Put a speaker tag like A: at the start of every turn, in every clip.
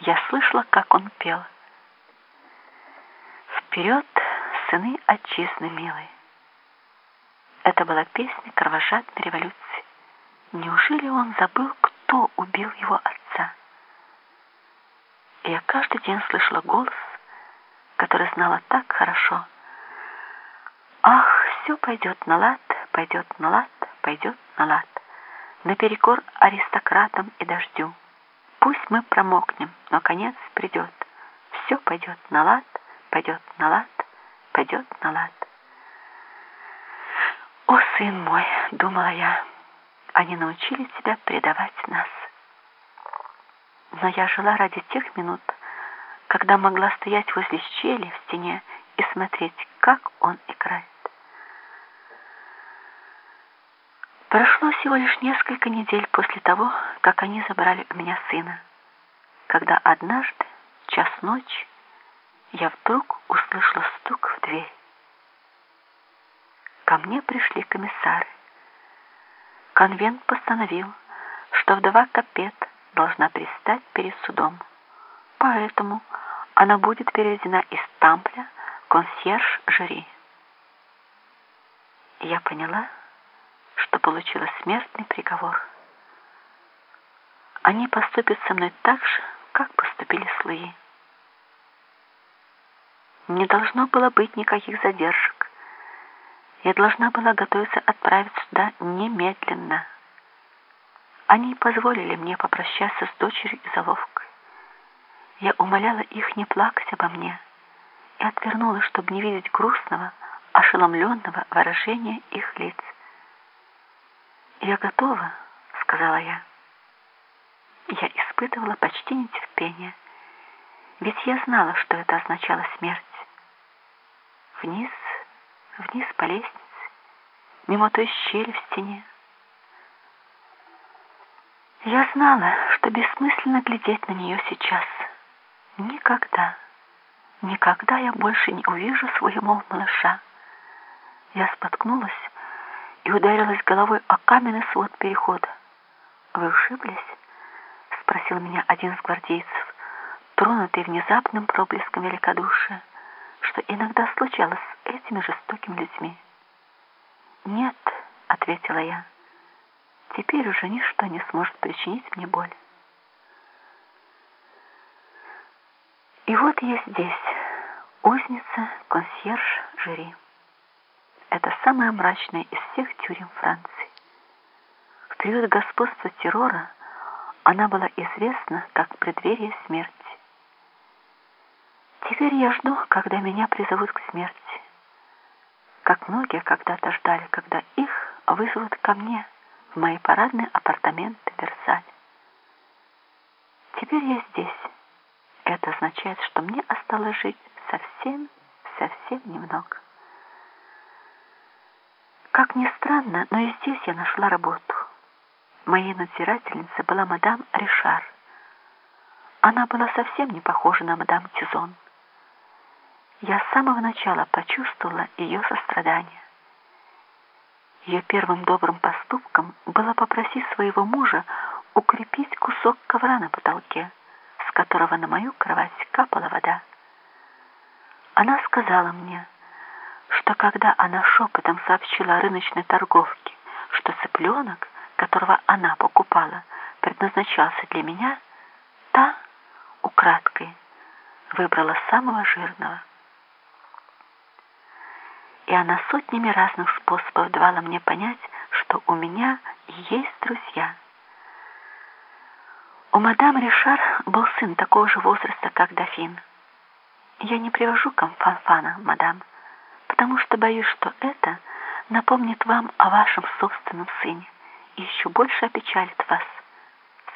A: я слышала, как он пел. «Вперед, сыны отчизны милой!» Это была песня кровожадной революции. Неужели он забыл, кто убил его отца? И я каждый день слышала голос, который знала так хорошо. Ах, все пойдет на лад, пойдет на лад, пойдет на лад, наперекор аристократам и дождю. Пусть мы промокнем, но конец придет. Все пойдет на лад, пойдет на лад, пойдет на лад. «О, сын мой!» — думала я. «Они научили тебя предавать нас». Но я жила ради тех минут, когда могла стоять возле щели в стене и смотреть, как он играет. Прошло всего лишь несколько недель после того, как они забрали у меня сына, когда однажды, час ночи, я вдруг услышала стук в дверь ко мне пришли комиссары. Конвент постановил, что вдова Капет должна пристать перед судом. Поэтому она будет переведена из Тампля консьерж-жюри. Я поняла, получила смертный приговор. Они поступят со мной так же, как поступили с Луи. Не должно было быть никаких задержек. Я должна была готовиться отправиться сюда немедленно. Они позволили мне попрощаться с дочерью и заловкой. Я умоляла их не плакать обо мне и отвернулась, чтобы не видеть грустного, ошеломленного выражения их лиц. «Я готова», — сказала я. Я испытывала почти нетерпение, ведь я знала, что это означало смерть. Вниз вниз по лестнице, мимо той щели в стене. Я знала, что бессмысленно глядеть на нее сейчас. Никогда, никогда я больше не увижу своего малыша. Я споткнулась и ударилась головой о каменный свод перехода. «Вы ушиблись?» — спросил меня один из гвардейцев, тронутый внезапным проблеском великодушия что иногда случалось с этими жестокими людьми. «Нет», — ответила я, — «теперь уже ничто не сможет причинить мне боль». И вот я здесь, узница, консьерж, жюри. Это самая мрачная из всех тюрем Франции. В период господства террора она была известна как преддверие смерти. Теперь я жду, когда меня призовут к смерти. Как многие когда-то ждали, когда их вызовут ко мне в мои парадные апартаменты Версаль. Теперь я здесь. Это означает, что мне осталось жить совсем, совсем немного. Как ни странно, но и здесь я нашла работу. Моей надзирательницей была мадам Ришар. Она была совсем не похожа на мадам Тизон. Я с самого начала почувствовала ее сострадание. Ее первым добрым поступком было попросить своего мужа укрепить кусок ковра на потолке, с которого на мою кровать капала вода. Она сказала мне, что когда она шепотом сообщила рыночной торговке, что цыпленок, которого она покупала, предназначался для меня, та украдкой выбрала самого жирного и она сотнями разных способов давала мне понять, что у меня есть друзья. У мадам Ришар был сын такого же возраста, как дофин. Я не привожу к вам фанфана, мадам, потому что боюсь, что это напомнит вам о вашем собственном сыне и еще больше опечалит вас,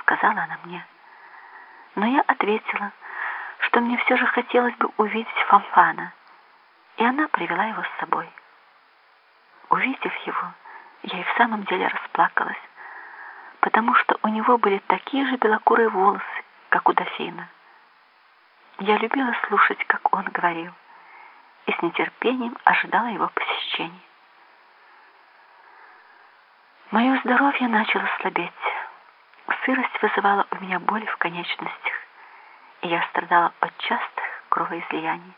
A: сказала она мне. Но я ответила, что мне все же хотелось бы увидеть Фанфана, и она привела его с собой. Увидев его, я и в самом деле расплакалась, потому что у него были такие же белокурые волосы, как у дофина. Я любила слушать, как он говорил, и с нетерпением ожидала его посещения. Мое здоровье начало слабеть. Сырость вызывала у меня боли в конечностях, и я страдала от частых кровоизлияний.